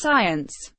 science.